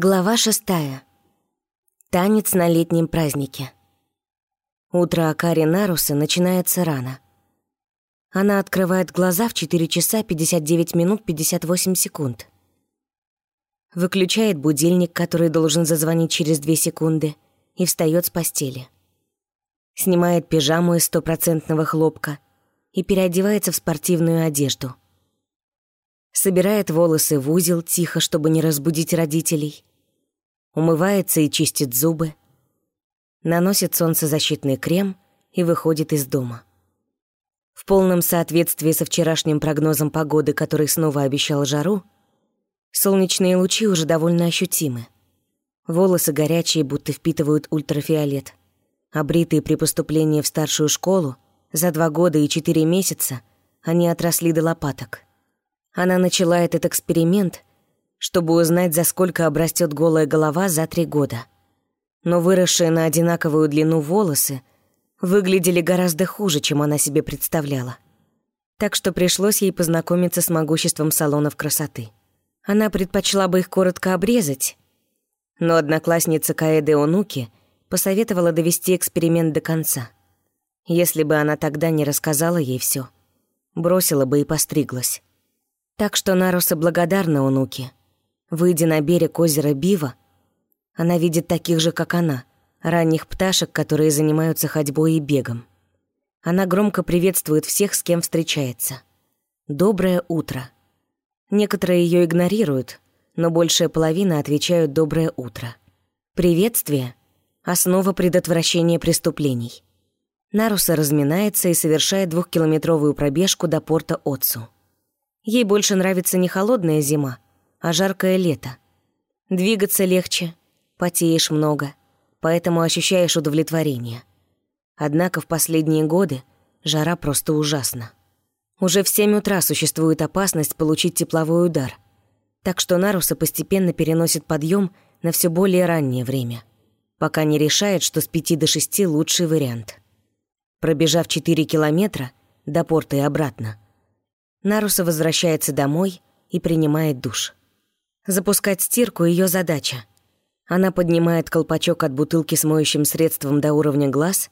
Глава шестая. Танец на летнем празднике. Утро Акари Наруса начинается рано. Она открывает глаза в 4 часа 59 минут 58 секунд. Выключает будильник, который должен зазвонить через 2 секунды, и встает с постели. Снимает пижаму из стопроцентного хлопка и переодевается в спортивную одежду. Собирает волосы в узел тихо, чтобы не разбудить родителей – умывается и чистит зубы, наносит солнцезащитный крем и выходит из дома. В полном соответствии со вчерашним прогнозом погоды, который снова обещал жару, солнечные лучи уже довольно ощутимы. Волосы горячие, будто впитывают ультрафиолет. Обритые при поступлении в старшую школу, за два года и четыре месяца они отросли до лопаток. Она начала этот эксперимент, чтобы узнать, за сколько обрастет голая голова за три года. Но выросшие на одинаковую длину волосы выглядели гораздо хуже, чем она себе представляла. Так что пришлось ей познакомиться с могуществом салонов красоты. Она предпочла бы их коротко обрезать, но одноклассница Каэде Онуки посоветовала довести эксперимент до конца. Если бы она тогда не рассказала ей все, бросила бы и постриглась. Так что Наруса благодарна Онуке — Выйдя на берег озера Бива, она видит таких же, как она, ранних пташек, которые занимаются ходьбой и бегом. Она громко приветствует всех, с кем встречается. «Доброе утро». Некоторые ее игнорируют, но большая половина отвечают «доброе утро». Приветствие — основа предотвращения преступлений. Наруса разминается и совершает двухкилометровую пробежку до порта Отцу. Ей больше нравится не холодная зима, а жаркое лето. Двигаться легче, потеешь много, поэтому ощущаешь удовлетворение. Однако в последние годы жара просто ужасна. Уже в 7 утра существует опасность получить тепловой удар, так что Наруса постепенно переносит подъем на все более раннее время, пока не решает, что с 5 до 6 лучший вариант. Пробежав 4 километра до порта и обратно, Наруса возвращается домой и принимает душ. Запускать стирку — ее задача. Она поднимает колпачок от бутылки с моющим средством до уровня глаз,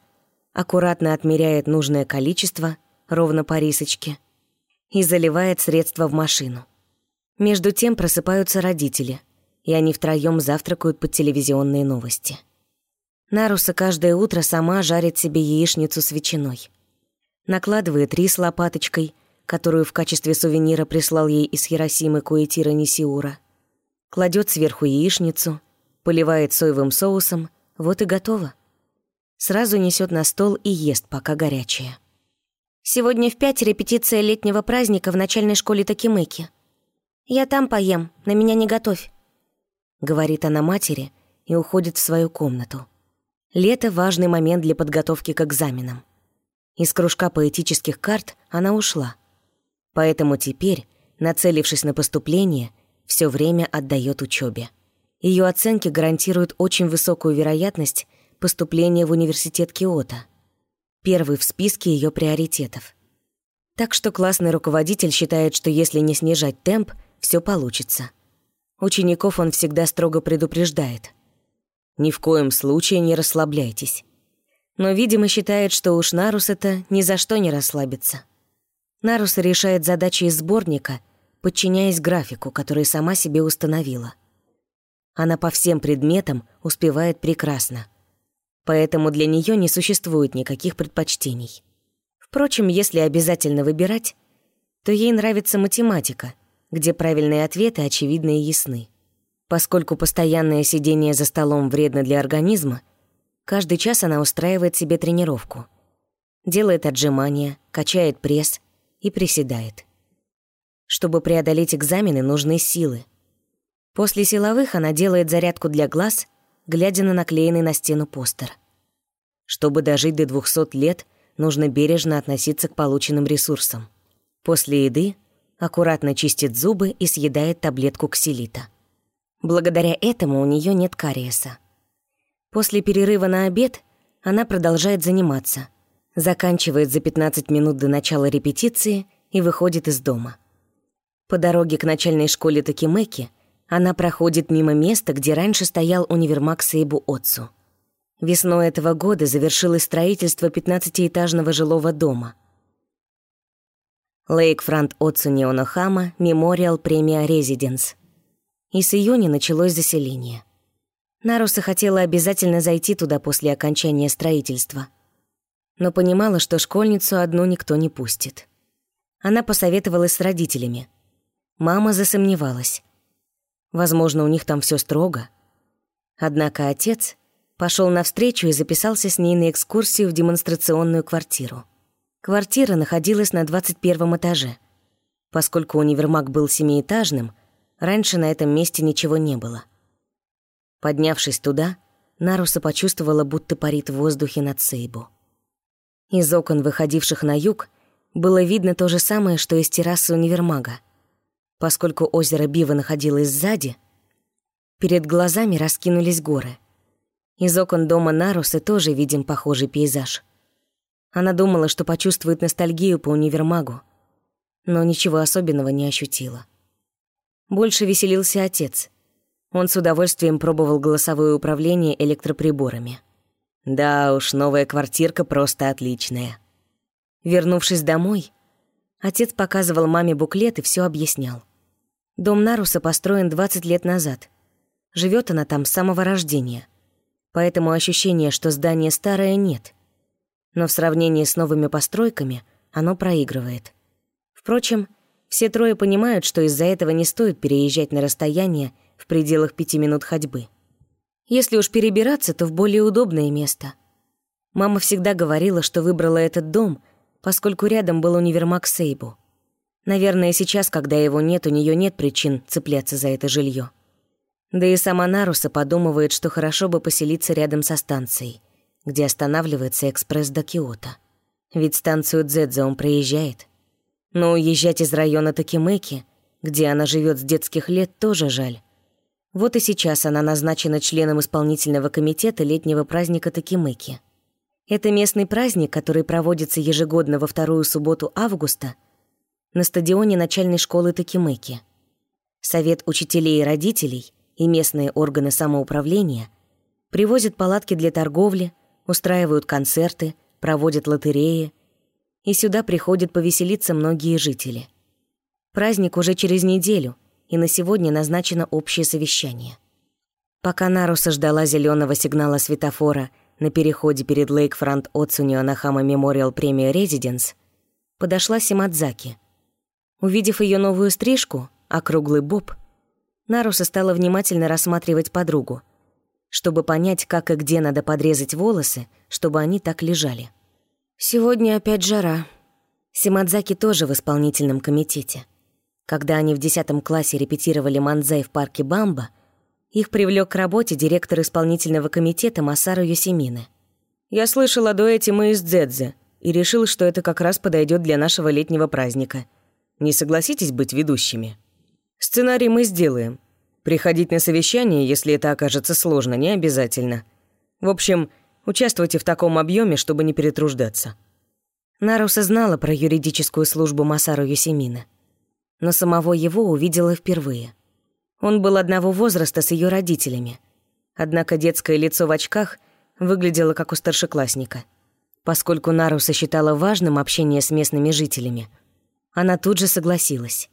аккуратно отмеряет нужное количество, ровно по рисочке, и заливает средство в машину. Между тем просыпаются родители, и они втроём завтракают под телевизионные новости. Наруса каждое утро сама жарит себе яичницу с ветчиной. Накладывает рис лопаточкой, которую в качестве сувенира прислал ей из Хиросимы Куэтира Нисиура — кладет сверху яичницу, поливает соевым соусом, вот и готово. Сразу несет на стол и ест, пока горячее. «Сегодня в пять репетиция летнего праздника в начальной школе Такимыки. Я там поем, на меня не готовь», — говорит она матери и уходит в свою комнату. Лето — важный момент для подготовки к экзаменам. Из кружка поэтических карт она ушла. Поэтому теперь, нацелившись на поступление, все время отдает учебе. Ее оценки гарантируют очень высокую вероятность поступления в университет Киото. Первый в списке ее приоритетов. Так что классный руководитель считает, что если не снижать темп, все получится. Учеников он всегда строго предупреждает. Ни в коем случае не расслабляйтесь. Но, видимо, считает, что уж Нарус это ни за что не расслабится. Нарус решает задачи из сборника — подчиняясь графику, который сама себе установила. Она по всем предметам успевает прекрасно. Поэтому для нее не существует никаких предпочтений. Впрочем, если обязательно выбирать, то ей нравится математика, где правильные ответы очевидны и ясны. Поскольку постоянное сидение за столом вредно для организма, каждый час она устраивает себе тренировку. Делает отжимания, качает пресс и приседает. Чтобы преодолеть экзамены, нужны силы. После силовых она делает зарядку для глаз, глядя на наклеенный на стену постер. Чтобы дожить до 200 лет, нужно бережно относиться к полученным ресурсам. После еды аккуратно чистит зубы и съедает таблетку ксилита. Благодаря этому у нее нет кариеса. После перерыва на обед она продолжает заниматься, заканчивает за 15 минут до начала репетиции и выходит из дома. По дороге к начальной школе Такимеки Она проходит мимо места, где раньше стоял универмаг Сейбу Отцу. Весной этого года завершилось строительство 15-этажного жилого дома. Лейкфронт Отцу Неонохама Мемориал Премия Резиденс. И с июня началось заселение. Наруса хотела обязательно зайти туда после окончания строительства. Но понимала, что школьницу одну никто не пустит. Она посоветовалась с родителями. Мама засомневалась. Возможно, у них там все строго. Однако отец пошел навстречу и записался с ней на экскурсию в демонстрационную квартиру. Квартира находилась на 21 этаже. Поскольку универмаг был семиэтажным, раньше на этом месте ничего не было. Поднявшись туда, Наруса почувствовала, будто парит в воздухе над Сейбу. Из окон, выходивших на юг, было видно то же самое, что из террасы универмага. Поскольку озеро Бива находилось сзади, перед глазами раскинулись горы. Из окон дома Нарусы тоже виден похожий пейзаж. Она думала, что почувствует ностальгию по универмагу, но ничего особенного не ощутила. Больше веселился отец. Он с удовольствием пробовал голосовое управление электроприборами. Да уж, новая квартирка просто отличная. Вернувшись домой, отец показывал маме буклет и все объяснял. Дом Наруса построен 20 лет назад. Живет она там с самого рождения. Поэтому ощущения, что здание старое, нет. Но в сравнении с новыми постройками оно проигрывает. Впрочем, все трое понимают, что из-за этого не стоит переезжать на расстояние в пределах пяти минут ходьбы. Если уж перебираться, то в более удобное место. Мама всегда говорила, что выбрала этот дом, поскольку рядом был универмаг Сейбу. Наверное, сейчас, когда его нет, у нее нет причин цепляться за это жилье. Да и сама Наруса подумывает, что хорошо бы поселиться рядом со станцией, где останавливается экспресс до Киото. Ведь станцию Дзэдзе он проезжает. Но уезжать из района Такимеки, где она живет с детских лет, тоже жаль. Вот и сейчас она назначена членом исполнительного комитета летнего праздника Такимеки. Это местный праздник, который проводится ежегодно во вторую субботу августа – на стадионе начальной школы Такимеки. Совет учителей и родителей и местные органы самоуправления привозят палатки для торговли, устраивают концерты, проводят лотереи, и сюда приходят повеселиться многие жители. Праздник уже через неделю, и на сегодня назначено общее совещание. Пока Наруса ждала зеленого сигнала светофора на переходе перед Лейкфронт Отсунио Нахама Мемориал Премия Резиденс, подошла Симадзаки — Увидев ее новую стрижку, округлый боб, Наруса стала внимательно рассматривать подругу, чтобы понять, как и где надо подрезать волосы, чтобы они так лежали. Сегодня опять жара. Симадзаки тоже в исполнительном комитете. Когда они в десятом классе репетировали манзай в парке Бамба, их привлек к работе директор исполнительного комитета Масару Йосимины. «Я слышал о дуэте мы из Дзэдзе и решил, что это как раз подойдет для нашего летнего праздника», не согласитесь быть ведущими? Сценарий мы сделаем. Приходить на совещание, если это окажется сложно, не обязательно. В общем, участвуйте в таком объеме, чтобы не перетруждаться». Наруса знала про юридическую службу Масару Юсимина, но самого его увидела впервые. Он был одного возраста с ее родителями, однако детское лицо в очках выглядело как у старшеклассника. Поскольку Наруса считала важным общение с местными жителями – она тут же согласилась.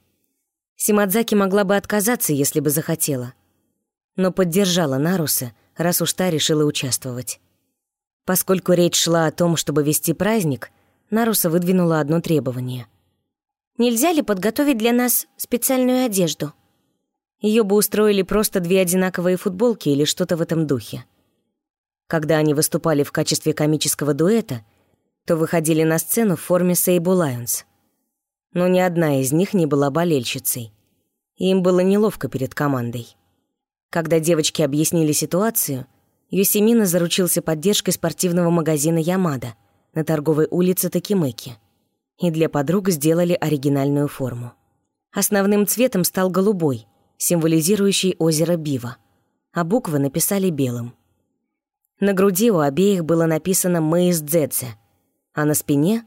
Симадзаки могла бы отказаться, если бы захотела. Но поддержала Наруса, раз уж та решила участвовать. Поскольку речь шла о том, чтобы вести праздник, Наруса выдвинула одно требование. «Нельзя ли подготовить для нас специальную одежду?» Ее бы устроили просто две одинаковые футболки или что-то в этом духе. Когда они выступали в качестве комического дуэта, то выходили на сцену в форме Сейбу Лайонс но ни одна из них не была болельщицей. Им было неловко перед командой. Когда девочки объяснили ситуацию, Юсимина заручился поддержкой спортивного магазина «Ямада» на торговой улице Такимеки. И для подруг сделали оригинальную форму. Основным цветом стал голубой, символизирующий озеро Бива, а буквы написали белым. На груди у обеих было написано «Мы из Дзэдзе», а на спине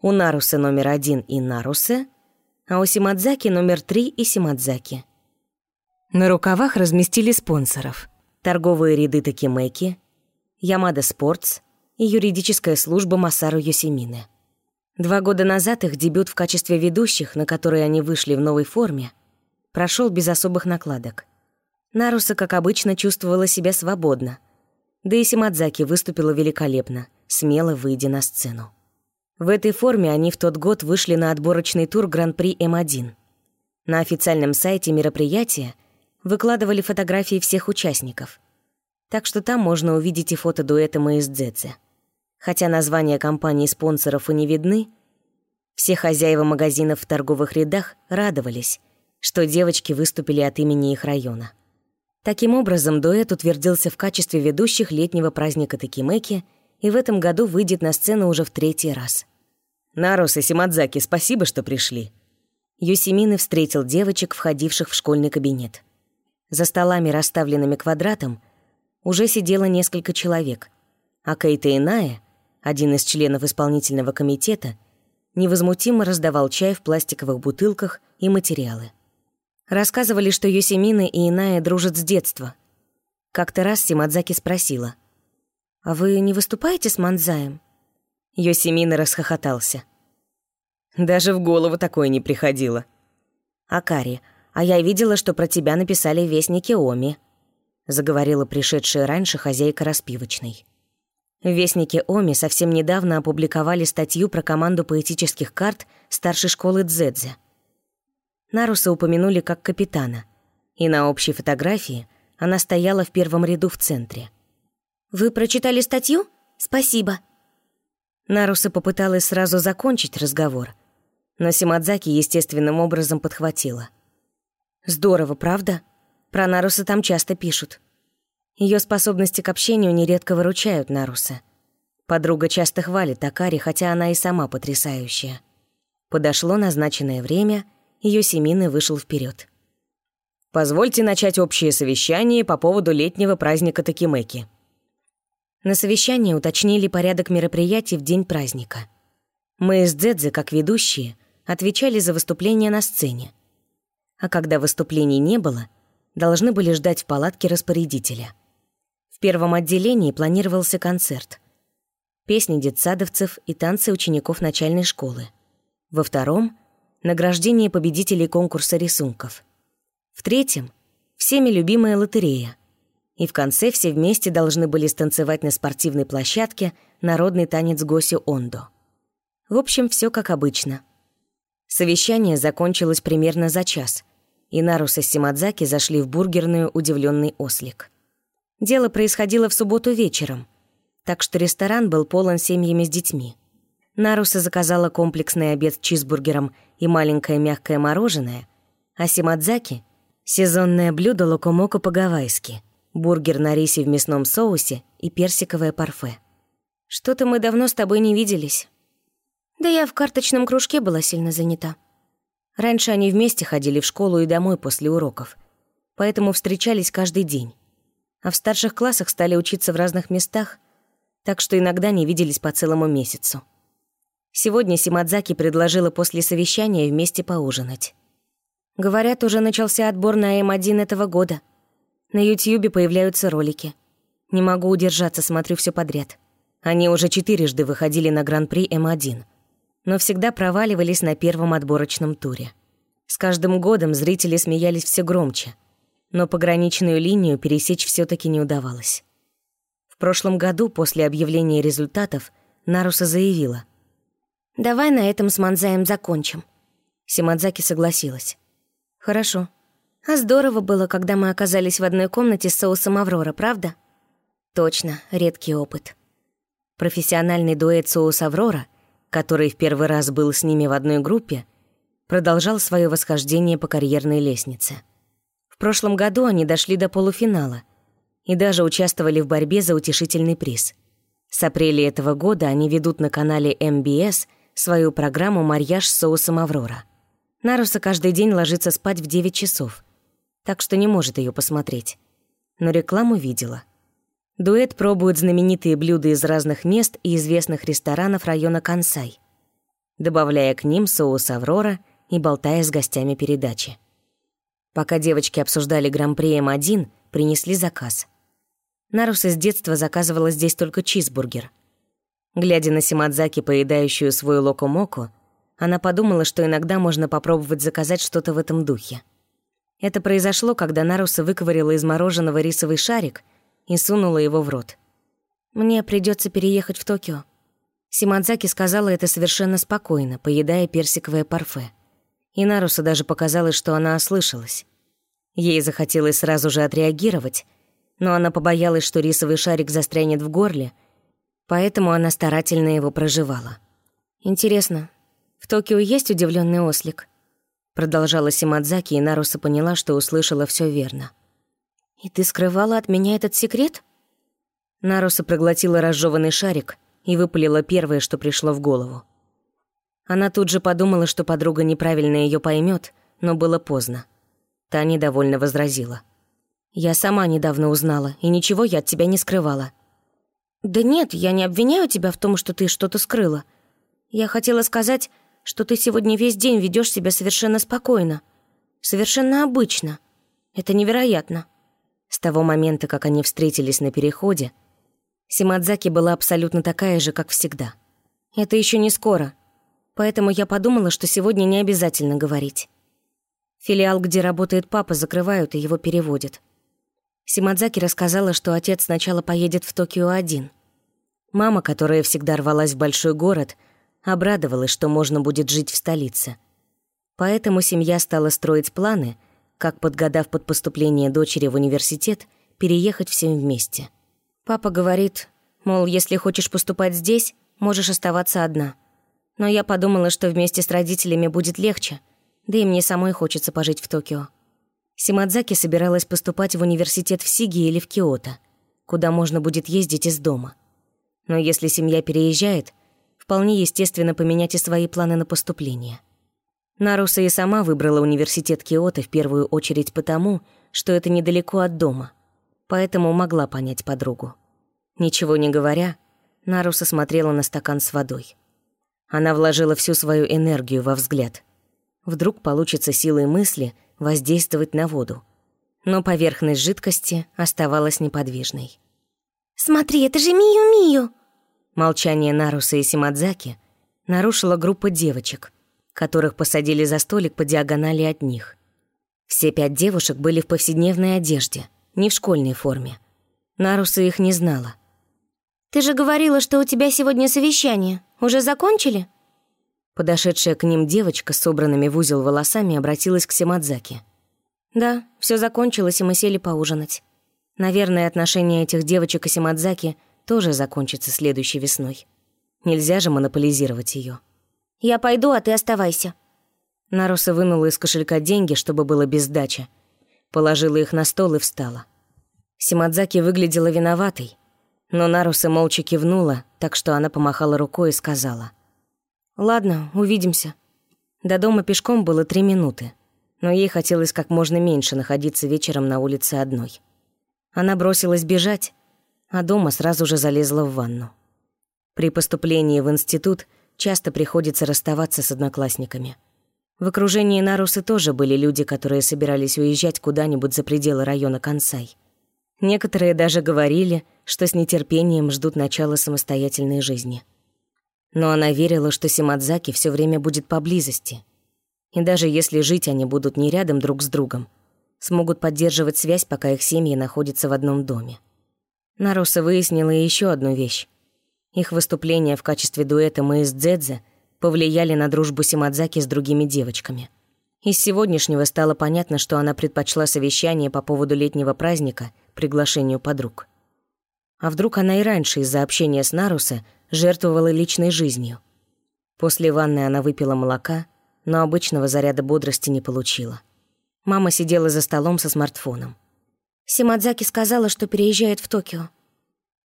у Нарусы номер один и Нарусе, а у Симадзаки номер три и Симадзаки. На рукавах разместили спонсоров. Торговые ряды Такимеки, Ямада Спортс и юридическая служба Масару Йосимины. Два года назад их дебют в качестве ведущих, на который они вышли в новой форме, прошел без особых накладок. Наруса, как обычно, чувствовала себя свободно. Да и Симадзаки выступила великолепно, смело выйдя на сцену. В этой форме они в тот год вышли на отборочный тур Гран-при М1. На официальном сайте мероприятия выкладывали фотографии всех участников так что там можно увидеть и фото дуэта мы из Дзэдзе. Хотя названия компаний-спонсоров и не видны, все хозяева магазинов в торговых рядах радовались, что девочки выступили от имени их района. Таким образом, дуэт утвердился в качестве ведущих летнего праздника Такимеки и в этом году выйдет на сцену уже в третий раз. «Нарус и Симадзаки, спасибо, что пришли». Юсимины встретил девочек, входивших в школьный кабинет. За столами, расставленными квадратом, уже сидело несколько человек, а Кейта Иная, один из членов исполнительного комитета, невозмутимо раздавал чай в пластиковых бутылках и материалы. Рассказывали, что Йосемина и Иная дружат с детства. Как-то раз Симадзаки спросила, «А вы не выступаете с Манзаем?» Йосемина расхохотался. «Даже в голову такое не приходило». «Акари, а я видела, что про тебя написали вестники Оми», заговорила пришедшая раньше хозяйка распивочной. В Вестнике Оми совсем недавно опубликовали статью про команду поэтических карт старшей школы Дзэдзе. Наруса упомянули как капитана, и на общей фотографии она стояла в первом ряду в центре. «Вы прочитали статью? Спасибо». Наруса попыталась сразу закончить разговор, но Симадзаки естественным образом подхватила. «Здорово, правда?» Про Наруса там часто пишут. Ее способности к общению нередко выручают Наруса. Подруга часто хвалит Акари, хотя она и сама потрясающая. Подошло назначенное время, ее семейный вышел вперед. «Позвольте начать общее совещание по поводу летнего праздника Такимеки». На совещании уточнили порядок мероприятий в день праздника. Мы с Дзэдзе, как ведущие, отвечали за выступление на сцене. А когда выступлений не было — должны были ждать в палатке распорядителя. Первом отделении планировался концерт. Песни детсадовцев и танцы учеников начальной школы. Во втором — награждение победителей конкурса рисунков. В третьем — всеми любимая лотерея. И в конце все вместе должны были станцевать на спортивной площадке народный танец Госю Ондо. В общем, все как обычно. Совещание закончилось примерно за час — и Нарус и Симадзаки зашли в бургерную «Удивленный ослик». Дело происходило в субботу вечером, так что ресторан был полон семьями с детьми. Наруса заказала комплексный обед с чизбургером и маленькое мягкое мороженое, а Симадзаки — сезонное блюдо локомоко по-гавайски, бургер на рисе в мясном соусе и персиковое парфе. «Что-то мы давно с тобой не виделись». «Да я в карточном кружке была сильно занята», Раньше они вместе ходили в школу и домой после уроков, поэтому встречались каждый день. А в старших классах стали учиться в разных местах, так что иногда не виделись по целому месяцу. Сегодня Симадзаки предложила после совещания вместе поужинать. Говорят, уже начался отбор на М1 этого года. На Ютьюбе появляются ролики. Не могу удержаться, смотрю все подряд. Они уже четырежды выходили на Гран-при М1 но всегда проваливались на первом отборочном туре. С каждым годом зрители смеялись все громче, но пограничную линию пересечь все таки не удавалось. В прошлом году, после объявления результатов, Наруса заявила. «Давай на этом с Манзаем закончим». Симадзаки согласилась. «Хорошо. А здорово было, когда мы оказались в одной комнате с соусом Аврора, правда?» «Точно, редкий опыт». Профессиональный дуэт соус Аврора который в первый раз был с ними в одной группе, продолжал свое восхождение по карьерной лестнице. В прошлом году они дошли до полуфинала и даже участвовали в борьбе за утешительный приз. С апреля этого года они ведут на канале MBS свою программу «Марьяж с соусом Аврора». Наруса каждый день ложится спать в 9 часов, так что не может ее посмотреть. Но рекламу видела — Дуэт пробует знаменитые блюда из разных мест и известных ресторанов района Кансай, добавляя к ним соус «Аврора» и болтая с гостями передачи. Пока девочки обсуждали Гран-при М1, принесли заказ. Наруса с детства заказывала здесь только чизбургер. Глядя на Симадзаки, поедающую свой локомоку, она подумала, что иногда можно попробовать заказать что-то в этом духе. Это произошло, когда Наруса выковырила из мороженого рисовый шарик и сунула его в рот. «Мне придется переехать в Токио». Симадзаки сказала это совершенно спокойно, поедая персиковое парфе. И Наруса даже показалось, что она ослышалась. Ей захотелось сразу же отреагировать, но она побоялась, что рисовый шарик застрянет в горле, поэтому она старательно его проживала. «Интересно, в Токио есть удивленный ослик?» Продолжала Симадзаки, и Наруса поняла, что услышала все верно. «И ты скрывала от меня этот секрет?» Наруса проглотила разжеванный шарик и выпалила первое, что пришло в голову. Она тут же подумала, что подруга неправильно ее поймет, но было поздно. Та недовольно возразила. «Я сама недавно узнала, и ничего я от тебя не скрывала». «Да нет, я не обвиняю тебя в том, что ты что-то скрыла. Я хотела сказать, что ты сегодня весь день ведешь себя совершенно спокойно. Совершенно обычно. Это невероятно». С того момента, как они встретились на переходе, Симадзаки была абсолютно такая же, как всегда. «Это еще не скоро», поэтому я подумала, что сегодня не обязательно говорить. Филиал, где работает папа, закрывают и его переводят. Симадзаки рассказала, что отец сначала поедет в Токио один. Мама, которая всегда рвалась в большой город, обрадовалась, что можно будет жить в столице. Поэтому семья стала строить планы, как, подгадав под поступление дочери в университет, переехать всем вместе. Папа говорит, мол, если хочешь поступать здесь, можешь оставаться одна. Но я подумала, что вместе с родителями будет легче, да и мне самой хочется пожить в Токио. Симадзаки собиралась поступать в университет в Сиге или в Киото, куда можно будет ездить из дома. Но если семья переезжает, вполне естественно поменять и свои планы на поступление. Наруса и сама выбрала университет Киото в первую очередь потому, что это недалеко от дома, поэтому могла понять подругу. Ничего не говоря, Наруса смотрела на стакан с водой. Она вложила всю свою энергию во взгляд. Вдруг получится силой мысли воздействовать на воду. Но поверхность жидкости оставалась неподвижной. «Смотри, это же Мию-Мию!» Молчание Наруса и Симадзаки нарушила группа девочек, которых посадили за столик по диагонали от них. Все пять девушек были в повседневной одежде, не в школьной форме. Наруса их не знала. «Ты же говорила, что у тебя сегодня совещание. Уже закончили?» Подошедшая к ним девочка с собранными в узел волосами обратилась к Симадзаке. «Да, все закончилось, и мы сели поужинать. Наверное, отношения этих девочек и Симадзаки тоже закончатся следующей весной. Нельзя же монополизировать ее. «Я пойду, а ты оставайся». Наруса вынула из кошелька деньги, чтобы было без сдачи. Положила их на стол и встала. Симадзаки выглядела виноватой, но Наруса молча кивнула, так что она помахала рукой и сказала. «Ладно, увидимся». До дома пешком было три минуты, но ей хотелось как можно меньше находиться вечером на улице одной. Она бросилась бежать, а дома сразу же залезла в ванну. При поступлении в институт часто приходится расставаться с одноклассниками. В окружении Нарусы тоже были люди, которые собирались уезжать куда-нибудь за пределы района Кансай. Некоторые даже говорили, что с нетерпением ждут начала самостоятельной жизни. Но она верила, что Симадзаки все время будет поблизости. И даже если жить они будут не рядом друг с другом, смогут поддерживать связь, пока их семьи находятся в одном доме. Наруса выяснила еще одну вещь. Их выступления в качестве дуэта мы с Дзэдзе повлияли на дружбу Симадзаки с другими девочками. Из сегодняшнего стало понятно, что она предпочла совещание по поводу летнего праздника приглашению подруг. А вдруг она и раньше из-за общения с Наруса жертвовала личной жизнью? После ванны она выпила молока, но обычного заряда бодрости не получила. Мама сидела за столом со смартфоном. Симадзаки сказала, что переезжает в Токио.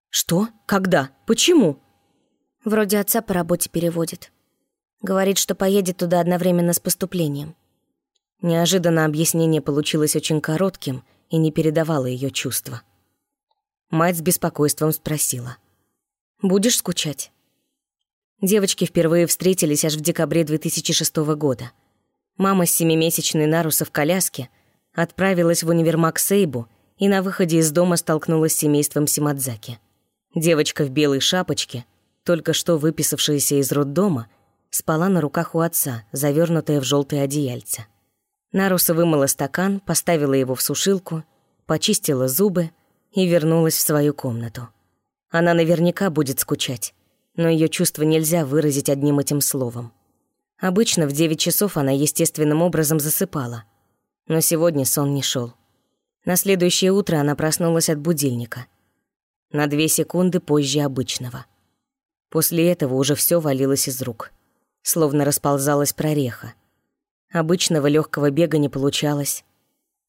«Что? Когда? Почему?» Вроде отца по работе переводит. Говорит, что поедет туда одновременно с поступлением. Неожиданно объяснение получилось очень коротким — и не передавала ее чувства. Мать с беспокойством спросила. «Будешь скучать?» Девочки впервые встретились аж в декабре 2006 года. Мама с семимесячной Наруса в коляске, Отправилась в универмаг Сейбу и на выходе из дома столкнулась с семейством Симадзаки. Девочка в белой шапочке, только что выписавшаяся из роддома, спала на руках у отца, завернутая в желтое одеяльце. Наруса вымыла стакан, поставила его в сушилку, почистила зубы и вернулась в свою комнату. Она наверняка будет скучать, но ее чувства нельзя выразить одним этим словом. Обычно в девять часов она естественным образом засыпала, но сегодня сон не шел. На следующее утро она проснулась от будильника. На две секунды позже обычного. После этого уже все валилось из рук, словно расползалась прореха. Обычного легкого бега не получалось.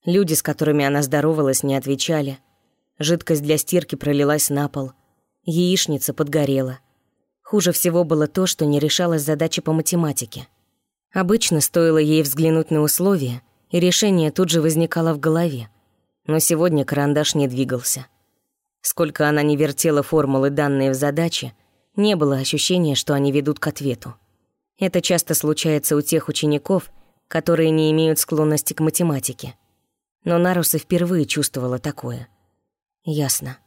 Люди, с которыми она здоровалась, не отвечали. Жидкость для стирки пролилась на пол. Яичница подгорела. Хуже всего было то, что не решалась задача по математике. Обычно стоило ей взглянуть на условия, и решение тут же возникало в голове. Но сегодня карандаш не двигался. Сколько она не вертела формулы, данные в задаче, не было ощущения, что они ведут к ответу. Это часто случается у тех учеников, которые не имеют склонности к математике. Но Наруса впервые чувствовала такое. Ясно.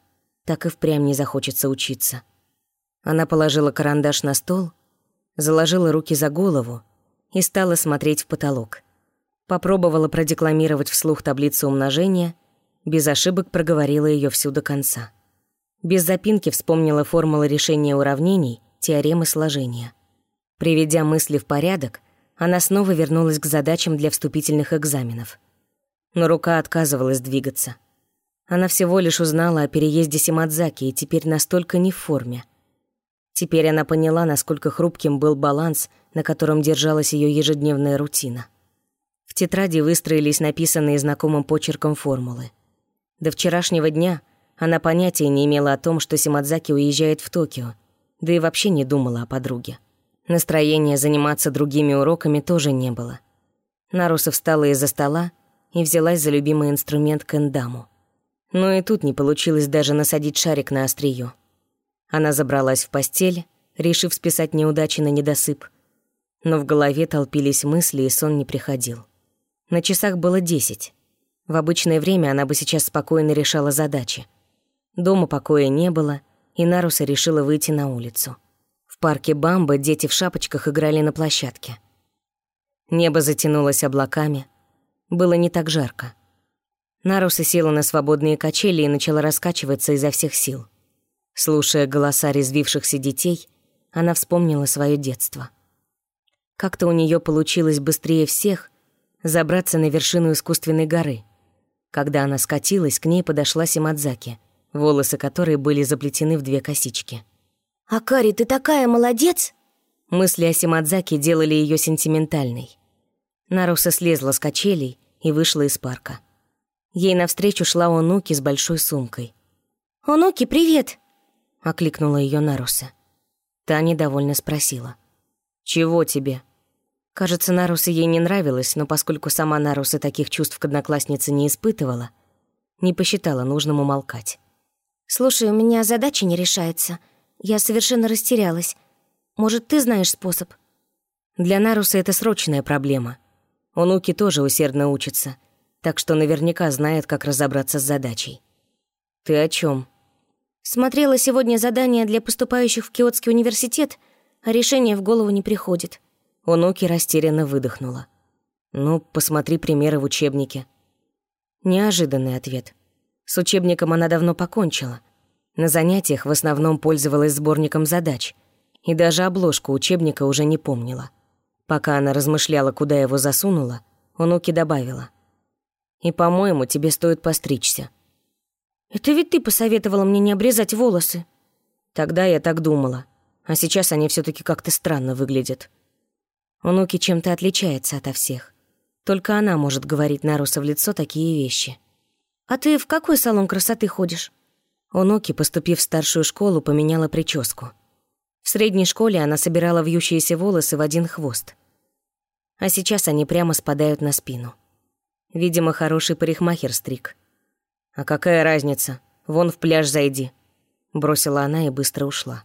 Так и впрямь не захочется учиться. Она положила карандаш на стол, заложила руки за голову и стала смотреть в потолок. Попробовала продекламировать вслух таблицу умножения, без ошибок проговорила ее всю до конца. Без запинки вспомнила формулы решения уравнений, теоремы сложения. Приведя мысли в порядок, она снова вернулась к задачам для вступительных экзаменов. Но рука отказывалась двигаться. Она всего лишь узнала о переезде Симадзаки и теперь настолько не в форме — Теперь она поняла, насколько хрупким был баланс, на котором держалась ее ежедневная рутина. В тетради выстроились написанные знакомым почерком формулы. До вчерашнего дня она понятия не имела о том, что Симадзаки уезжает в Токио, да и вообще не думала о подруге. Настроения заниматься другими уроками тоже не было. Наруса встала из-за стола и взялась за любимый инструмент кендаму. Но и тут не получилось даже насадить шарик на остриё. Она забралась в постель, решив списать неудачи на недосып. Но в голове толпились мысли, и сон не приходил. На часах было десять. В обычное время она бы сейчас спокойно решала задачи. Дома покоя не было, и Наруса решила выйти на улицу. Парке Бамба дети в шапочках играли на площадке. Небо затянулось облаками. Было не так жарко. Наруса села на свободные качели и начала раскачиваться изо всех сил. Слушая голоса резвившихся детей, она вспомнила свое детство. Как-то у нее получилось быстрее всех забраться на вершину искусственной горы. Когда она скатилась, к ней подошла Симадзаки, волосы которой были заплетены в две косички. «Акари, ты такая молодец!» Мысли о Симадзаке делали ее сентиментальной. Наруса слезла с качелей и вышла из парка. Ей навстречу шла Онуки с большой сумкой. «Онуки, привет!» — окликнула ее Наруса. Та недовольно спросила. «Чего тебе?» Кажется, Наруса ей не нравилось, но поскольку сама Наруса таких чувств к однокласснице не испытывала, не посчитала нужным умолкать. «Слушай, у меня задача не решается. Я совершенно растерялась. Может, ты знаешь способ?» Для Наруса это срочная проблема. Онуки тоже усердно учатся, так что наверняка знает, как разобраться с задачей. «Ты о чем? Смотрела сегодня задание для поступающих в Киотский университет, а решение в голову не приходит. Онуки растерянно выдохнула. «Ну, посмотри примеры в учебнике». Неожиданный ответ. С учебником она давно покончила. На занятиях в основном пользовалась сборником задач. И даже обложку учебника уже не помнила. Пока она размышляла, куда его засунула, Онуки добавила. «И, по-моему, тебе стоит постричься». Это ведь ты посоветовала мне не обрезать волосы. Тогда я так думала. А сейчас они все таки как-то странно выглядят. Унуки чем-то отличается ото всех. Только она может говорить Наруса в лицо такие вещи. «А ты в какой салон красоты ходишь?» Унуки, поступив в старшую школу, поменяла прическу. В средней школе она собирала вьющиеся волосы в один хвост. А сейчас они прямо спадают на спину. Видимо, хороший парикмахер стриг. «А какая разница? Вон в пляж зайди», — бросила она и быстро ушла.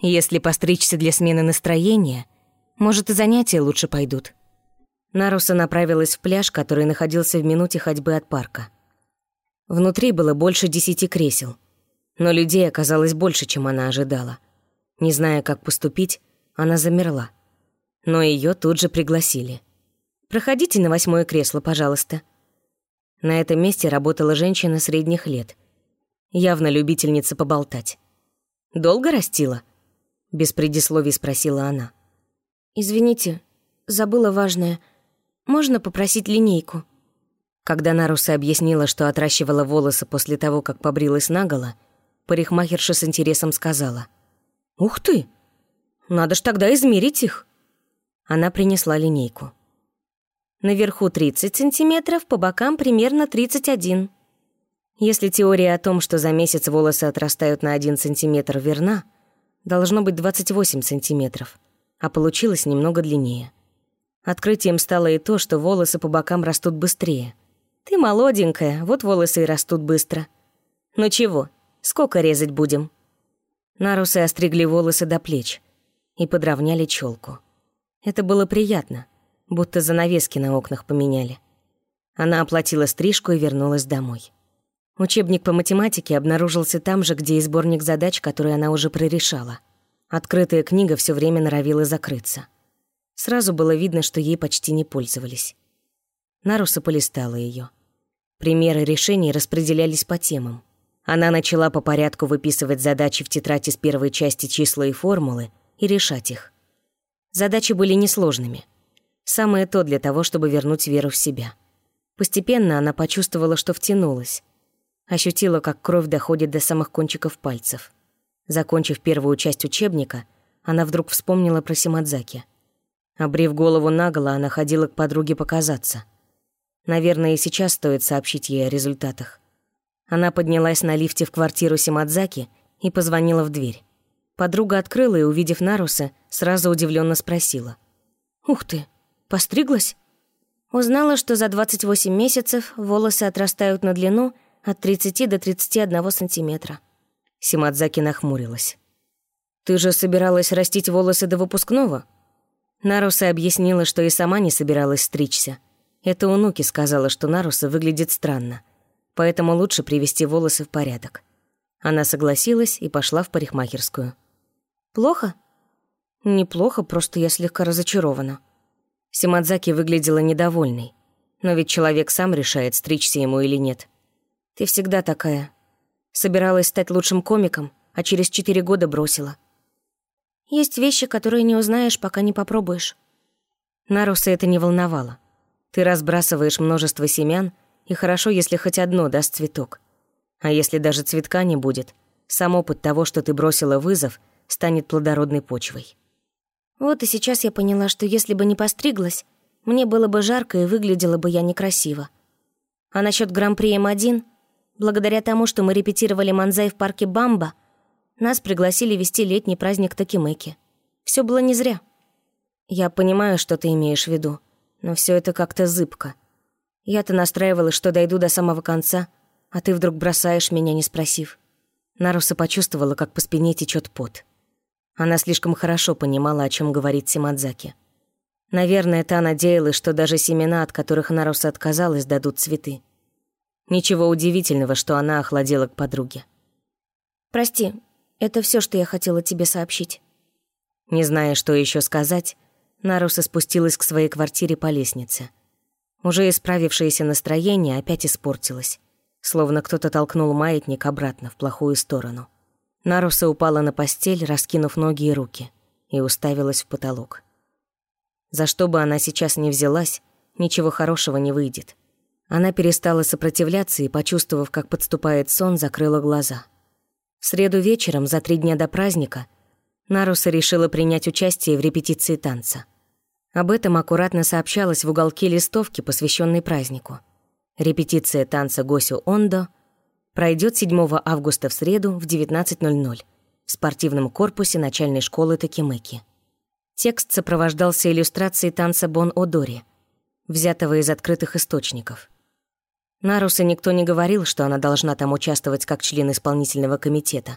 «Если постричься для смены настроения, может, и занятия лучше пойдут». Наруса направилась в пляж, который находился в минуте ходьбы от парка. Внутри было больше десяти кресел, но людей оказалось больше, чем она ожидала. Не зная, как поступить, она замерла. Но ее тут же пригласили. «Проходите на восьмое кресло, пожалуйста». На этом месте работала женщина средних лет, явно любительница поболтать. «Долго растила?» Без предисловий спросила она. «Извините, забыла важное. Можно попросить линейку?» Когда Наруса объяснила, что отращивала волосы после того, как побрилась наголо, парикмахерша с интересом сказала. «Ух ты! Надо ж тогда измерить их!» Она принесла линейку. Наверху 30 сантиметров, по бокам примерно 31. Если теория о том, что за месяц волосы отрастают на 1 сантиметр, верна, должно быть 28 сантиметров, а получилось немного длиннее. Открытием стало и то, что волосы по бокам растут быстрее. Ты молоденькая, вот волосы и растут быстро. Ну чего, сколько резать будем? Нарусы остригли волосы до плеч и подровняли челку. Это было приятно, будто занавески на окнах поменяли. Она оплатила стрижку и вернулась домой. Учебник по математике обнаружился там же, где и сборник задач, которые она уже прорешала. Открытая книга все время норовила закрыться. Сразу было видно, что ей почти не пользовались. Наруса полистала ее. Примеры решений распределялись по темам. Она начала по порядку выписывать задачи в тетрадь из первой части числа и формулы и решать их. Задачи были несложными. Самое то для того, чтобы вернуть веру в себя. Постепенно она почувствовала, что втянулась, Ощутила, как кровь доходит до самых кончиков пальцев. Закончив первую часть учебника, она вдруг вспомнила про Симадзаки. Обрив голову наголо, она ходила к подруге показаться. Наверное, и сейчас стоит сообщить ей о результатах. Она поднялась на лифте в квартиру Симадзаки и позвонила в дверь. Подруга открыла и, увидев Наруса, сразу удивленно спросила. «Ух ты, постриглась?» Узнала, что за 28 месяцев волосы отрастают на длину — от 30 до 31 сантиметра. Симадзаки нахмурилась. «Ты же собиралась растить волосы до выпускного?» Наруса объяснила, что и сама не собиралась стричься. Это у Нуки сказала, что Наруса выглядит странно, поэтому лучше привести волосы в порядок. Она согласилась и пошла в парикмахерскую. «Плохо?» «Неплохо, просто я слегка разочарована». Симадзаки выглядела недовольной, но ведь человек сам решает, стричься ему или нет. Ты всегда такая. Собиралась стать лучшим комиком, а через четыре года бросила. Есть вещи, которые не узнаешь, пока не попробуешь. Наруса это не волновало. Ты разбрасываешь множество семян, и хорошо, если хоть одно даст цветок. А если даже цветка не будет, сам опыт того, что ты бросила вызов, станет плодородной почвой. Вот и сейчас я поняла, что если бы не постриглась, мне было бы жарко и выглядела бы я некрасиво. А насчет Гран-при М1 Благодаря тому, что мы репетировали манзай в парке Бамба, нас пригласили вести летний праздник Такимеки. Все было не зря. Я понимаю, что ты имеешь в виду, но все это как-то зыбко. Я-то настраивалась, что дойду до самого конца, а ты вдруг бросаешь меня, не спросив. Наруса почувствовала, как по спине течет пот. Она слишком хорошо понимала, о чем говорит Симадзаки. Наверное, та надеялась, что даже семена, от которых Наруса отказалась, дадут цветы. Ничего удивительного, что она охладела к подруге. «Прости, это все, что я хотела тебе сообщить». Не зная, что еще сказать, Наруса спустилась к своей квартире по лестнице. Уже исправившееся настроение опять испортилось, словно кто-то толкнул маятник обратно в плохую сторону. Наруса упала на постель, раскинув ноги и руки, и уставилась в потолок. За что бы она сейчас ни взялась, ничего хорошего не выйдет. Она перестала сопротивляться и, почувствовав, как подступает сон, закрыла глаза. В среду вечером, за три дня до праздника, Наруса решила принять участие в репетиции танца. Об этом аккуратно сообщалось в уголке листовки, посвященной празднику. Репетиция танца Госю Ондо пройдет 7 августа в среду в 19.00 в спортивном корпусе начальной школы Такимеки. Текст сопровождался иллюстрацией танца Бон Одори, взятого из открытых источников – Наруса никто не говорил, что она должна там участвовать как член исполнительного комитета.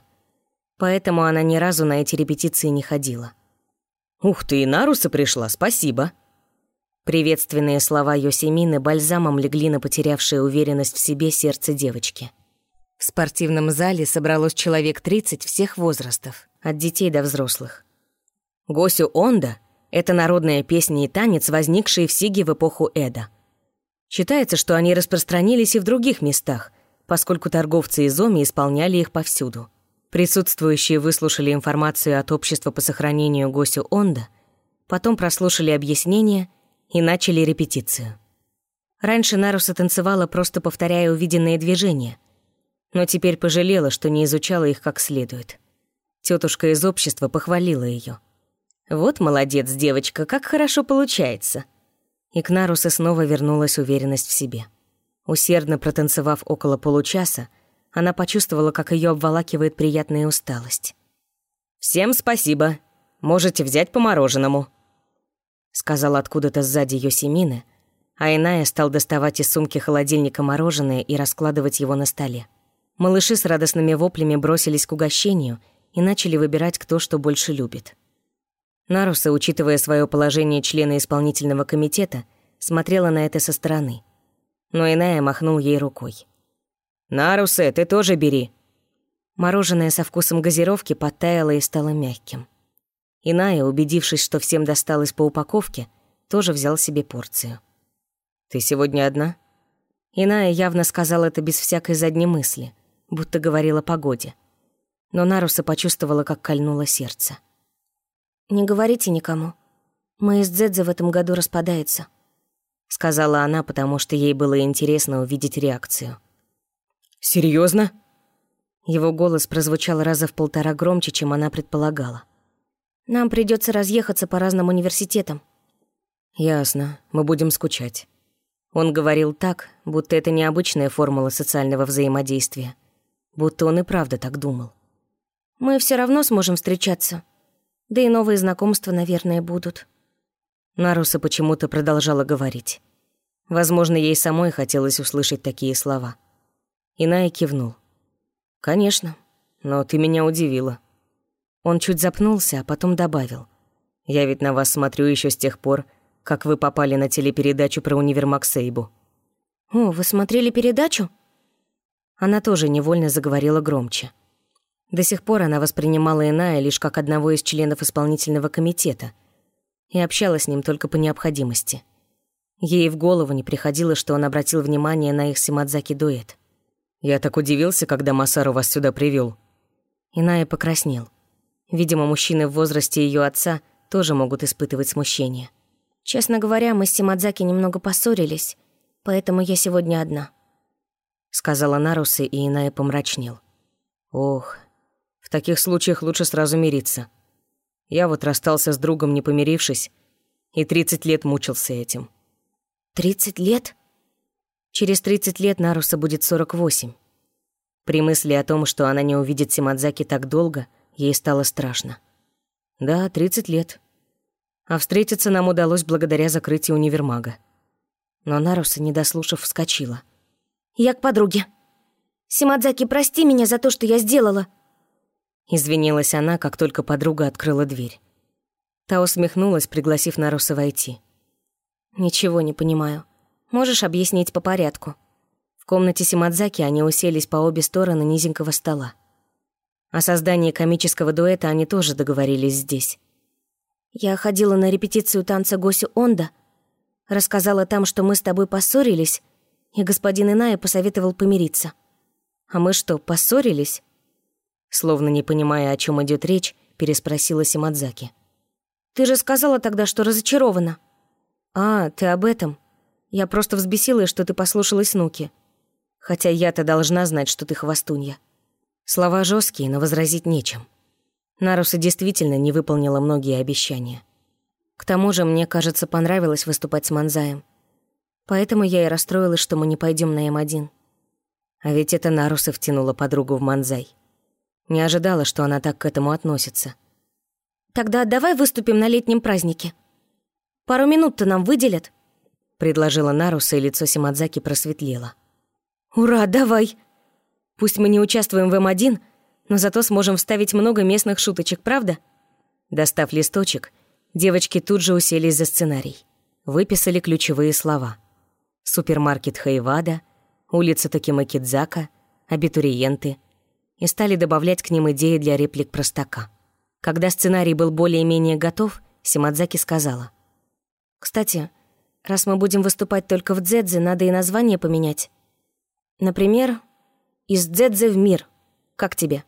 Поэтому она ни разу на эти репетиции не ходила. «Ух ты, и Наруса пришла, спасибо!» Приветственные слова Йосемины бальзамом легли на потерявшее уверенность в себе сердце девочки. В спортивном зале собралось человек 30 всех возрастов, от детей до взрослых. Госю Онда — это народная песня и танец, возникшие в Сиге в эпоху Эда. Считается, что они распространились и в других местах, поскольку торговцы из Оми исполняли их повсюду. Присутствующие выслушали информацию от общества по сохранению Госю Онда, потом прослушали объяснения и начали репетицию. Раньше Наруса танцевала, просто повторяя увиденные движения, но теперь пожалела, что не изучала их как следует. Тетушка из общества похвалила ее. «Вот молодец, девочка, как хорошо получается!» И к Нарусу снова вернулась уверенность в себе. Усердно протанцевав около получаса, она почувствовала, как ее обволакивает приятная усталость. «Всем спасибо. Можете взять по мороженому», — сказал откуда-то сзади Йосемины, а Иная стал доставать из сумки холодильника мороженое и раскладывать его на столе. Малыши с радостными воплями бросились к угощению и начали выбирать, кто что больше любит. Наруса, учитывая свое положение члена исполнительного комитета, смотрела на это со стороны. Но Иная махнул ей рукой. «Нарусе, ты тоже бери!» Мороженое со вкусом газировки подтаяло и стало мягким. Иная, убедившись, что всем досталось по упаковке, тоже взял себе порцию. «Ты сегодня одна?» Иная явно сказала это без всякой задней мысли, будто говорила о погоде. Но Наруса почувствовала, как кольнуло сердце. «Не говорите никому. Мы из Дзэдзе в этом году распадается», — сказала она, потому что ей было интересно увидеть реакцию. Серьезно? Его голос прозвучал раза в полтора громче, чем она предполагала. «Нам придется разъехаться по разным университетам». «Ясно. Мы будем скучать». Он говорил так, будто это необычная формула социального взаимодействия. Будто он и правда так думал. «Мы все равно сможем встречаться», да и новые знакомства, наверное, будут. Наруса почему-то продолжала говорить. Возможно, ей самой хотелось услышать такие слова. Иная кивнул. «Конечно, но ты меня удивила». Он чуть запнулся, а потом добавил. «Я ведь на вас смотрю еще с тех пор, как вы попали на телепередачу про универмаг Сейбу». «О, вы смотрели передачу?» Она тоже невольно заговорила громче. До сих пор она воспринимала Иная лишь как одного из членов исполнительного комитета и общалась с ним только по необходимости. Ей в голову не приходило, что он обратил внимание на их Симадзаки-дуэт. «Я так удивился, когда Масару вас сюда привел. Иная покраснел. Видимо, мужчины в возрасте ее отца тоже могут испытывать смущение. «Честно говоря, мы с Симадзаки немного поссорились, поэтому я сегодня одна», — сказала Нарусы, и Иная помрачнел. «Ох, в таких случаях лучше сразу мириться. Я вот расстался с другом, не помирившись, и 30 лет мучился этим. 30 лет? Через 30 лет Наруса будет 48. При мысли о том, что она не увидит Симадзаки так долго, ей стало страшно. Да, 30 лет. А встретиться нам удалось благодаря закрытию универмага. Но Наруса, не дослушав, вскочила. «Я к подруге. Симадзаки, прости меня за то, что я сделала. Извинилась она, как только подруга открыла дверь. Та усмехнулась, пригласив Наруса войти. «Ничего не понимаю. Можешь объяснить по порядку?» В комнате Симадзаки они уселись по обе стороны низенького стола. О создании комического дуэта они тоже договорились здесь. «Я ходила на репетицию танца Госю Онда, рассказала там, что мы с тобой поссорились, и господин Иная посоветовал помириться». «А мы что, поссорились?» Словно не понимая, о чем идет речь, переспросила Симадзаки. «Ты же сказала тогда, что разочарована». «А, ты об этом? Я просто взбесилась, что ты послушалась Нуки. Хотя я-то должна знать, что ты хвостунья». Слова жесткие, но возразить нечем. Наруса действительно не выполнила многие обещания. К тому же, мне, кажется, понравилось выступать с Манзаем. Поэтому я и расстроилась, что мы не пойдем на М1. А ведь это Наруса втянула подругу в Манзай. Не ожидала, что она так к этому относится. «Тогда давай выступим на летнем празднике. Пару минут-то нам выделят», — предложила Наруса, и лицо Симадзаки просветлело. «Ура, давай!» Пусть мы не участвуем в М1, но зато сможем вставить много местных шуточек, правда?» Достав листочек, девочки тут же уселись за сценарий. выписали ключевые слова. Супермаркет Хайвада, улица Токимакидзака, абитуриенты и стали добавлять к ним идеи для реплик простака. Когда сценарий был более-менее готов, Симадзаки сказала. «Кстати, раз мы будем выступать только в Дзэдзе, надо и название поменять. Например, «Из Дзэдзе в мир». Как тебе?»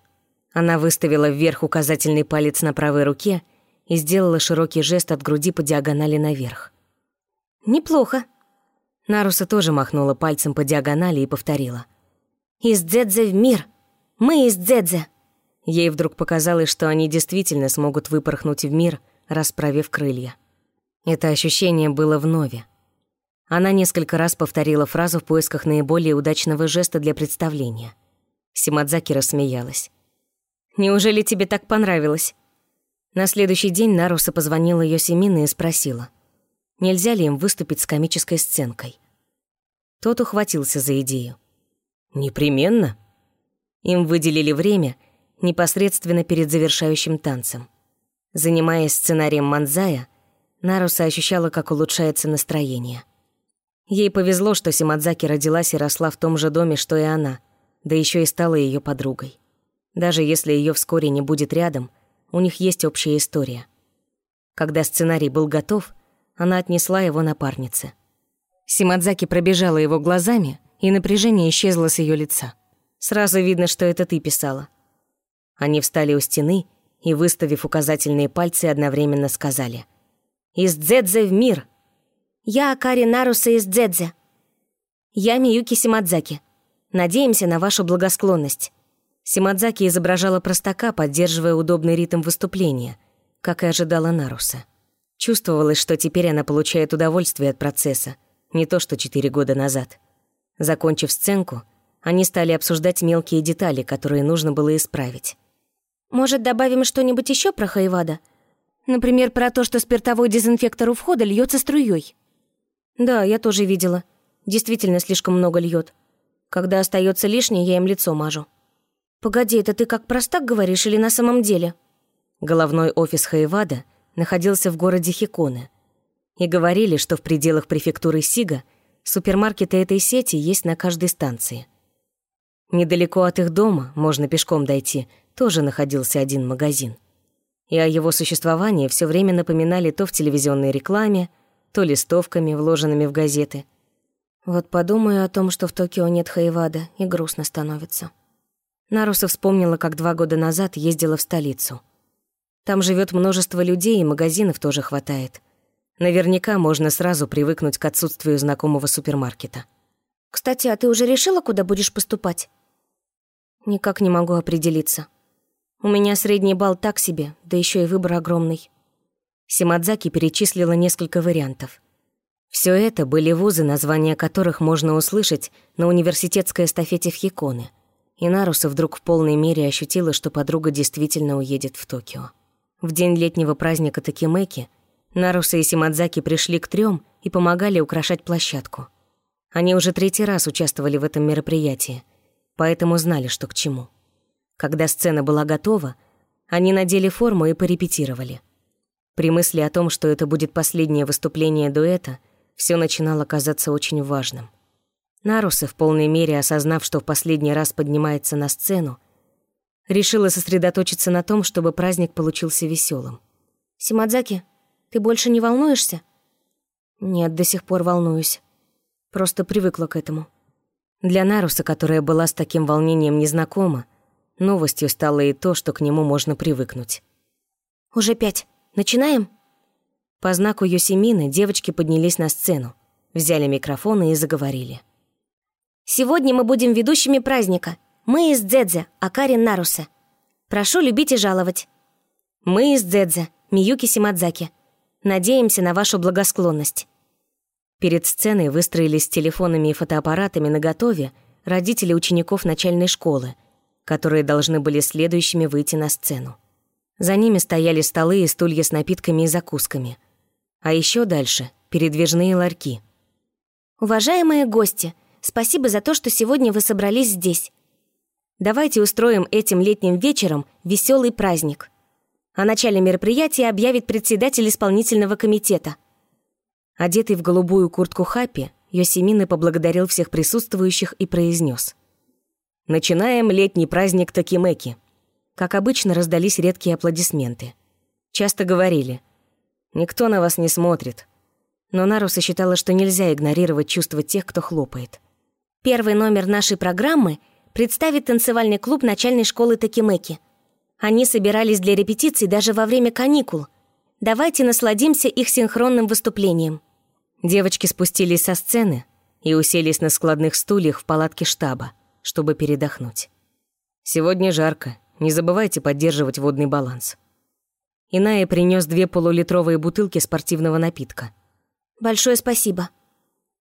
Она выставила вверх указательный палец на правой руке и сделала широкий жест от груди по диагонали наверх. «Неплохо». Наруса тоже махнула пальцем по диагонали и повторила. «Из Дзэдзе в мир! Мы из Дзэдзе!» Ей вдруг показалось, что они действительно смогут выпорхнуть в мир, расправив крылья. Это ощущение было вновь. Она несколько раз повторила фразу в поисках наиболее удачного жеста для представления. Симадзаки рассмеялась. «Неужели тебе так понравилось?» На следующий день Наруса позвонила Йосимина и спросила, нельзя ли им выступить с комической сценкой. Тот ухватился за идею. «Непременно». Им выделили время непосредственно перед завершающим танцем. Занимаясь сценарием Манзая, Наруса ощущала, как улучшается настроение. Ей повезло, что Симадзаки родилась и росла в том же доме, что и она, да еще и стала ее подругой. Даже если ее вскоре не будет рядом, у них есть общая история. Когда сценарий был готов, она отнесла его напарнице. Симадзаки пробежала его глазами, и напряжение исчезло с ее лица. Сразу видно, что это ты писала. Они встали у стены и, выставив указательные пальцы, одновременно сказали «Из Дзэдзе в мир!» «Я Акари Наруса из Дзэдзе!» «Я Миюки Симадзаки. Надеемся на вашу благосклонность». Симадзаки изображала простака, поддерживая удобный ритм выступления, как и ожидала Наруса. Чувствовалось, что теперь она получает удовольствие от процесса, не то что четыре года назад. Закончив сценку, они стали обсуждать мелкие детали, которые нужно было исправить. «Может, добавим что-нибудь еще про Хайвада? Например, про то, что спиртовой дезинфектор у входа льется струей. «Да, я тоже видела. Действительно слишком много льет. Когда остается лишнее, я им лицо мажу». «Погоди, это ты как простак говоришь или на самом деле?» Головной офис Хайвада находился в городе Хиконе. И говорили, что в пределах префектуры Сига супермаркеты этой сети есть на каждой станции. Недалеко от их дома, можно пешком дойти, тоже находился один магазин. И о его существовании все время напоминали то в телевизионной рекламе, то листовками, вложенными в газеты. Вот подумаю о том, что в Токио нет Хаивада, и грустно становится. Наруса вспомнила, как два года назад ездила в столицу. Там живет множество людей, и магазинов тоже хватает. Наверняка можно сразу привыкнуть к отсутствию знакомого супермаркета. «Кстати, а ты уже решила, куда будешь поступать?» Никак не могу определиться. У меня средний балл так себе, да еще и выбор огромный. Симадзаки перечислила несколько вариантов. Все это были вузы, названия которых можно услышать на университетской эстафете в Хиконе. И Наруса вдруг в полной мере ощутила, что подруга действительно уедет в Токио. В день летнего праздника Такимеки Наруса и Симадзаки пришли к трем и помогали украшать площадку. Они уже третий раз участвовали в этом мероприятии, поэтому знали, что к чему. Когда сцена была готова, они надели форму и порепетировали. При мысли о том, что это будет последнее выступление дуэта, все начинало казаться очень важным. Наруса, в полной мере осознав, что в последний раз поднимается на сцену, решила сосредоточиться на том, чтобы праздник получился веселым. «Симадзаки, ты больше не волнуешься?» «Нет, до сих пор волнуюсь. Просто привыкла к этому». Для Наруса, которая была с таким волнением незнакома, новостью стало и то, что к нему можно привыкнуть. «Уже пять. Начинаем?» По знаку Йосимины девочки поднялись на сцену, взяли микрофоны и заговорили. «Сегодня мы будем ведущими праздника. Мы из Дзэдзе, Акарин Наруса. Прошу любить и жаловать. Мы из Дзэдзе, Миюки Симадзаки. Надеемся на вашу благосклонность». Перед сценой выстроились с телефонами и фотоаппаратами наготове родители учеников начальной школы, которые должны были следующими выйти на сцену. За ними стояли столы и стулья с напитками и закусками. А еще дальше — передвижные ларьки. «Уважаемые гости, спасибо за то, что сегодня вы собрались здесь. Давайте устроим этим летним вечером веселый праздник. О начале мероприятия объявит председатель исполнительного комитета. Одетый в голубую куртку Хаппи, Йосимины поблагодарил всех присутствующих и произнес: «Начинаем летний праздник Такимеки». Как обычно, раздались редкие аплодисменты. Часто говорили «Никто на вас не смотрит». Но Наруса считала, что нельзя игнорировать чувства тех, кто хлопает. Первый номер нашей программы представит танцевальный клуб начальной школы Такимеки. Они собирались для репетиций даже во время каникул. Давайте насладимся их синхронным выступлением. Девочки спустились со сцены и уселись на складных стульях в палатке штаба, чтобы передохнуть. «Сегодня жарко, не забывайте поддерживать водный баланс». Иная принес две полулитровые бутылки спортивного напитка. «Большое спасибо».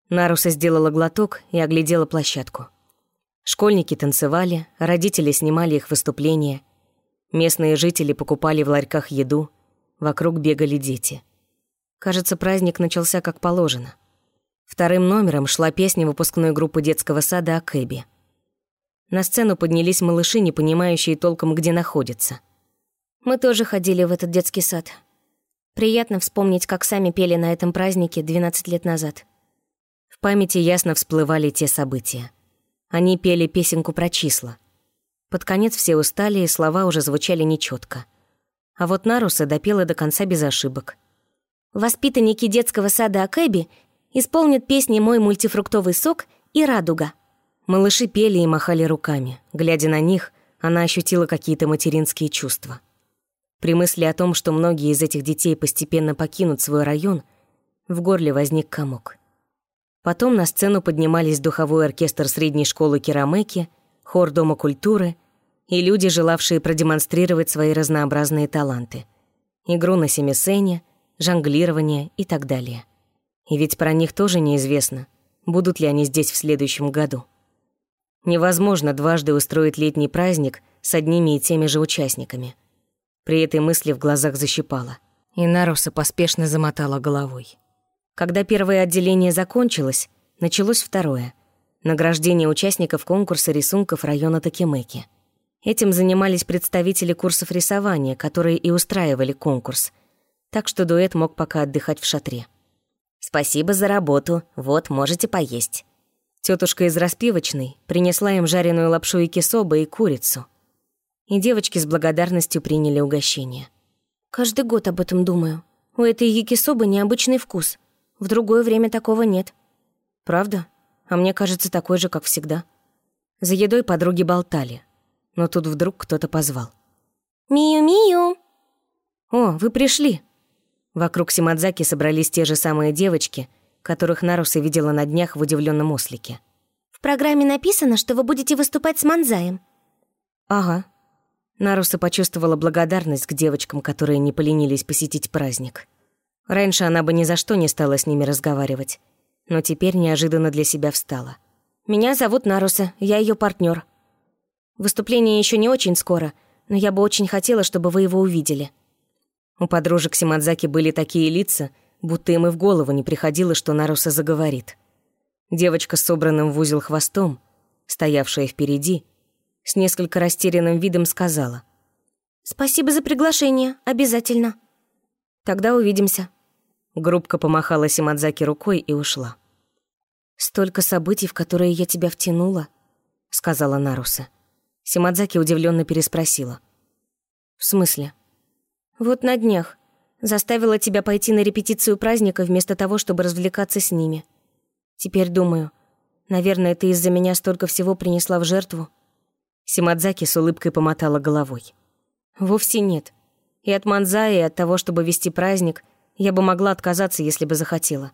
Наруса сделала глоток и оглядела площадку. Школьники танцевали, родители снимали их выступления. Местные жители покупали в ларьках еду, вокруг бегали дети. Кажется, праздник начался как положено. Вторым номером шла песня выпускной группы детского сада «Акэби». На сцену поднялись малыши, не понимающие толком, где находятся. Мы тоже ходили в этот детский сад. Приятно вспомнить, как сами пели на этом празднике 12 лет назад. В памяти ясно всплывали те события. Они пели песенку про числа. Под конец все устали, и слова уже звучали нечетко. А вот Наруса допела до конца без ошибок. Воспитанники детского сада Акэби исполнят песни «Мой мультифруктовый сок» и «Радуга». Малыши пели и махали руками. Глядя на них, она ощутила какие-то материнские чувства. При мысли о том, что многие из этих детей постепенно покинут свой район, в горле возник комок. Потом на сцену поднимались духовой оркестр средней школы Керамеки, хор Дома культуры и люди, желавшие продемонстрировать свои разнообразные таланты. Игру на семисене — жонглирование и так далее. И ведь про них тоже неизвестно, будут ли они здесь в следующем году. Невозможно дважды устроить летний праздник с одними и теми же участниками. При этой мысли в глазах защипало, и Наруса поспешно замотала головой. Когда первое отделение закончилось, началось второе — награждение участников конкурса рисунков района Такимеки. Этим занимались представители курсов рисования, которые и устраивали конкурс — так что дуэт мог пока отдыхать в шатре. «Спасибо за работу, вот, можете поесть». Тетушка из распивочной принесла им жареную лапшу и кисоба и курицу. И девочки с благодарностью приняли угощение. «Каждый год об этом думаю. У этой якисобы необычный вкус. В другое время такого нет». «Правда? А мне кажется, такой же, как всегда». За едой подруги болтали, но тут вдруг кто-то позвал. «Мию-мию!» «О, вы пришли!» Вокруг Симадзаки собрались те же самые девочки, которых Наруса видела на днях в удивленном ослике. «В программе написано, что вы будете выступать с Манзаем». «Ага». Наруса почувствовала благодарность к девочкам, которые не поленились посетить праздник. Раньше она бы ни за что не стала с ними разговаривать, но теперь неожиданно для себя встала. «Меня зовут Наруса, я ее партнер. Выступление еще не очень скоро, но я бы очень хотела, чтобы вы его увидели». У подружек Симадзаки были такие лица, будто им и в голову не приходило, что Наруса заговорит. Девочка с собранным в узел хвостом, стоявшая впереди, с несколько растерянным видом сказала. «Спасибо за приглашение, обязательно». «Тогда увидимся». Группка помахала Симадзаки рукой и ушла. «Столько событий, в которые я тебя втянула», — сказала Наруса. Симадзаки удивленно переспросила. «В смысле?» Вот на днях. Заставила тебя пойти на репетицию праздника вместо того, чтобы развлекаться с ними. Теперь думаю, наверное, ты из-за меня столько всего принесла в жертву. Симадзаки с улыбкой помотала головой. Вовсе нет. И от Манзаи, и от того, чтобы вести праздник, я бы могла отказаться, если бы захотела.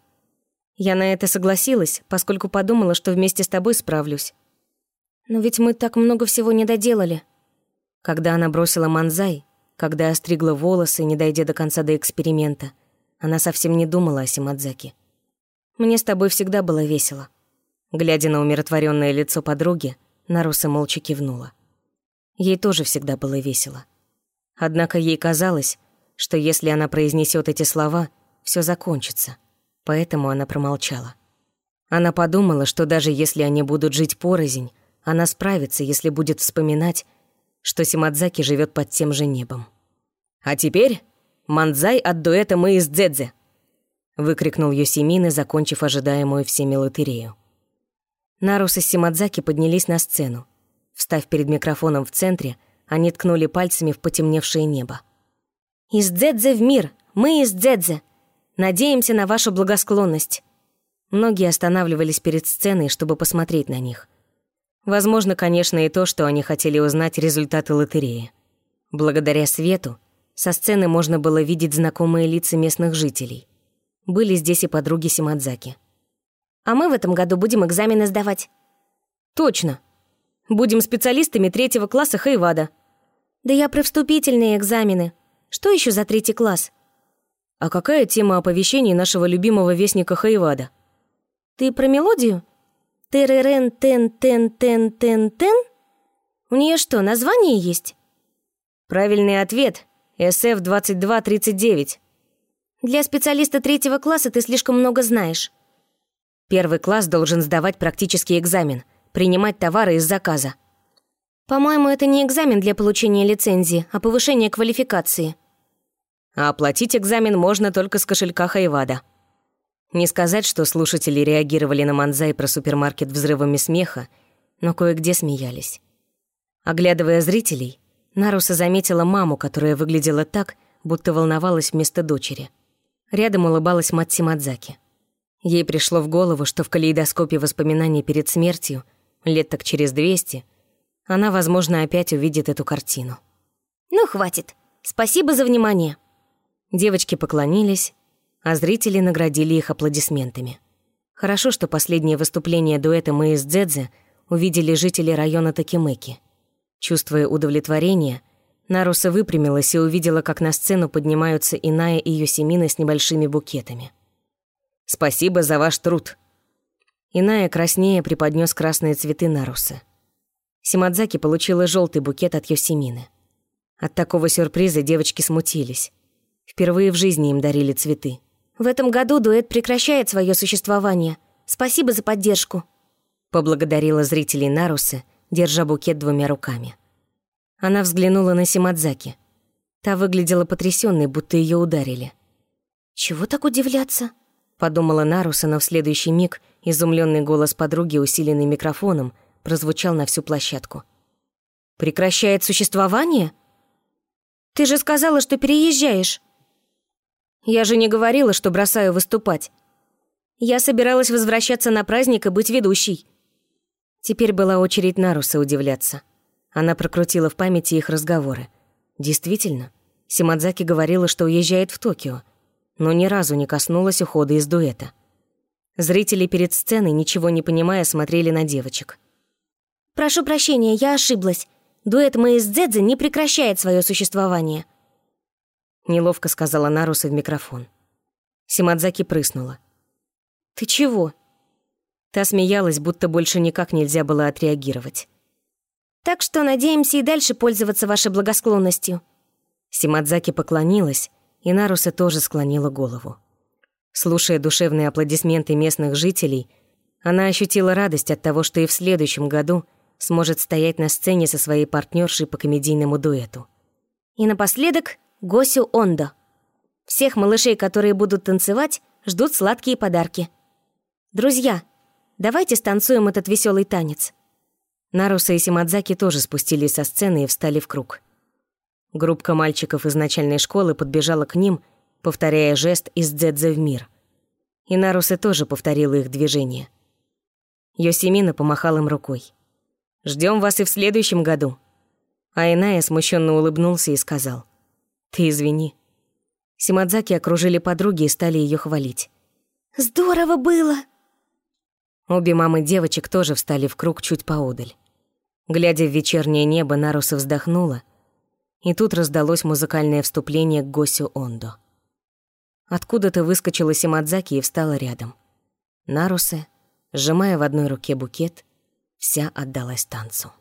Я на это согласилась, поскольку подумала, что вместе с тобой справлюсь. Но ведь мы так много всего не доделали. Когда она бросила Манзай, когда остригла волосы, не дойдя до конца до эксперимента, она совсем не думала о Симадзаке. «Мне с тобой всегда было весело». Глядя на умиротворенное лицо подруги, Наруса молча кивнула. Ей тоже всегда было весело. Однако ей казалось, что если она произнесет эти слова, все закончится. Поэтому она промолчала. Она подумала, что даже если они будут жить порознь, она справится, если будет вспоминать, что Симадзаки живет под тем же небом. «А теперь Манзай от дуэта мы из Дзэдзе», выкрикнул Йосимины, закончив ожидаемую всеми лотерею. Нарус и Симадзаки поднялись на сцену. Встав перед микрофоном в центре, они ткнули пальцами в потемневшее небо. «Из Дзэдзе в мир! Мы из Дзэдзе! Надеемся на вашу благосклонность!» Многие останавливались перед сценой, чтобы посмотреть на них. Возможно, конечно, и то, что они хотели узнать результаты лотереи. Благодаря свету со сцены можно было видеть знакомые лица местных жителей. Были здесь и подруги Симадзаки. «А мы в этом году будем экзамены сдавать». «Точно. Будем специалистами третьего класса Хайвада». «Да я про вступительные экзамены. Что еще за третий класс?» «А какая тема оповещений нашего любимого вестника Хайвада?» «Ты про мелодию? Теререн-тен-тен-тен-тен-тен? У нее что, название есть?» Правильный ответ — SF-2239. Для специалиста третьего класса ты слишком много знаешь. Первый класс должен сдавать практический экзамен, принимать товары из заказа. По-моему, это не экзамен для получения лицензии, а повышение квалификации. А оплатить экзамен можно только с кошелька Хайвада. Не сказать, что слушатели реагировали на Манзай про супермаркет взрывами смеха, но кое-где смеялись. Оглядывая зрителей, Наруса заметила маму, которая выглядела так, будто волновалась вместо дочери. Рядом улыбалась мать Симадзаки. Ей пришло в голову, что в калейдоскопе воспоминаний перед смертью, лет так через двести, она, возможно, опять увидит эту картину. «Ну, хватит. Спасибо за внимание». Девочки поклонились, а зрители наградили их аплодисментами. Хорошо, что последнее выступление дуэта «Мы из Дзэдзе» увидели жители района Такимеки. Чувствуя удовлетворение, Наруса выпрямилась и увидела, как на сцену поднимаются Иная и Йосимина с небольшими букетами. «Спасибо за ваш труд!» Иная краснее преподнес красные цветы Наруса. Симадзаки получила желтый букет от Йосимины. От такого сюрприза девочки смутились. Впервые в жизни им дарили цветы. «В этом году дуэт прекращает свое существование. Спасибо за поддержку», — поблагодарила зрителей Наруса — держа букет двумя руками. Она взглянула на Симадзаки. Та выглядела потрясённой, будто её ударили. «Чего так удивляться?» — подумала Наруса, но в следующий миг изумлённый голос подруги, усиленный микрофоном, прозвучал на всю площадку. «Прекращает существование? Ты же сказала, что переезжаешь!» «Я же не говорила, что бросаю выступать. Я собиралась возвращаться на праздник и быть ведущей. Теперь была очередь Наруса удивляться. Она прокрутила в памяти их разговоры. Действительно, Симадзаки говорила, что уезжает в Токио, но ни разу не коснулась ухода из дуэта. Зрители перед сценой, ничего не понимая, смотрели на девочек. «Прошу прощения, я ошиблась. Дуэт «Мы Дзэдзе» не прекращает свое существование», — неловко сказала Наруса в микрофон. Симадзаки прыснула. «Ты чего?» Та смеялась, будто больше никак нельзя было отреагировать. «Так что надеемся и дальше пользоваться вашей благосклонностью». Симадзаки поклонилась, и Наруса тоже склонила голову. Слушая душевные аплодисменты местных жителей, она ощутила радость от того, что и в следующем году сможет стоять на сцене со своей партнершей по комедийному дуэту. И напоследок Госю Ондо. Всех малышей, которые будут танцевать, ждут сладкие подарки. Друзья, Давайте станцуем этот веселый танец». Наруса и Симадзаки тоже спустились со сцены и встали в круг. Группка мальчиков из начальной школы подбежала к ним, повторяя жест из дзэдзе в мир. И Наруса тоже повторила их движение. Йосимина помахал им рукой. Ждем вас и в следующем году». А Иная смущенно улыбнулся и сказал. «Ты извини». Симадзаки окружили подруги и стали ее хвалить. «Здорово было!» Обе мамы девочек тоже встали в круг чуть поодаль. Глядя в вечернее небо, Наруса вздохнула, и тут раздалось музыкальное вступление к Госю Ондо. Откуда-то выскочила Симадзаки и встала рядом. Наруса, сжимая в одной руке букет, вся отдалась танцу.